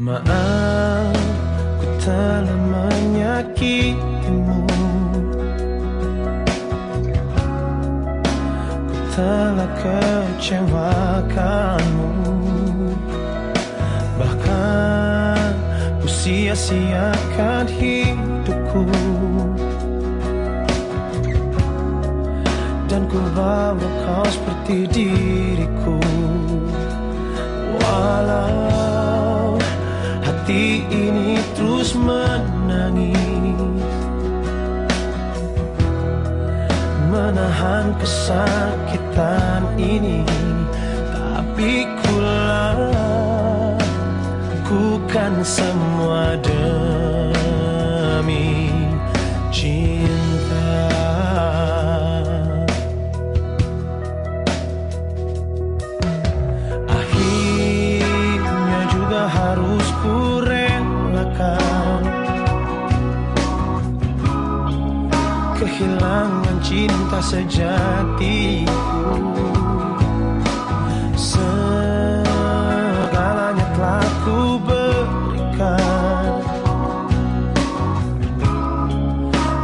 Maaf, ku telah menyakitimu. Ku telah kecewakanmu. Bahkan ku sia-siakan hidupku. Dan ku bawa kau seperti diriku. Walau hati ini terus menangis. Menahan kesakitan ini. Tapi ku Kehilangan cinta sejatiku. Segalanya telah ku berikan.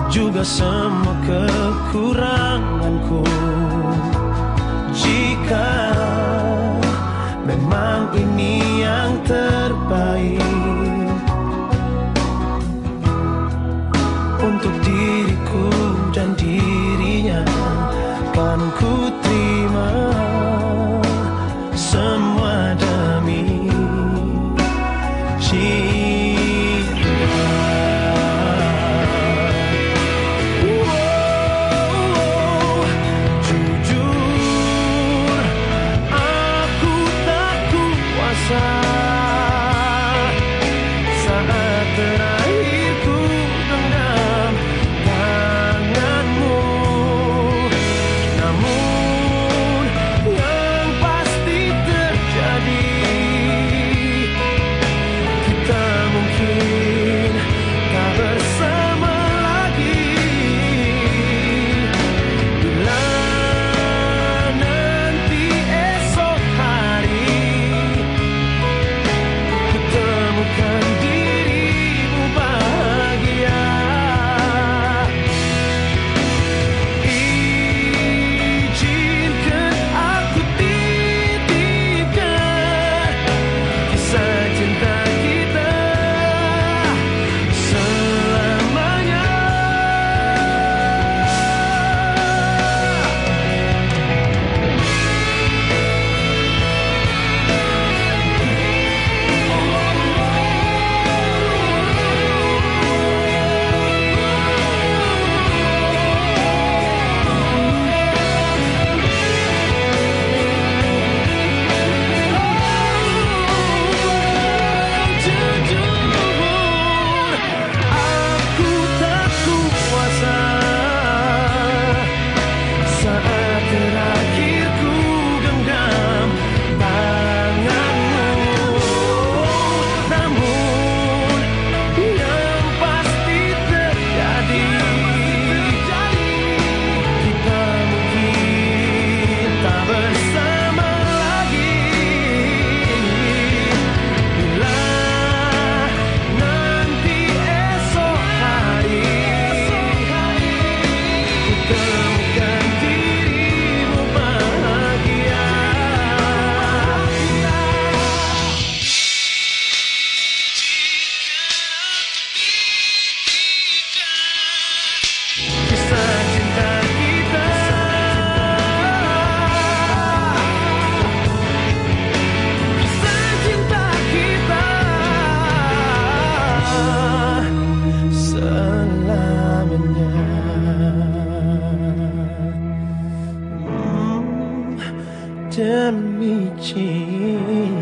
Juga semua kekuranganku. Jika memang ini yang terbaik ku terima me.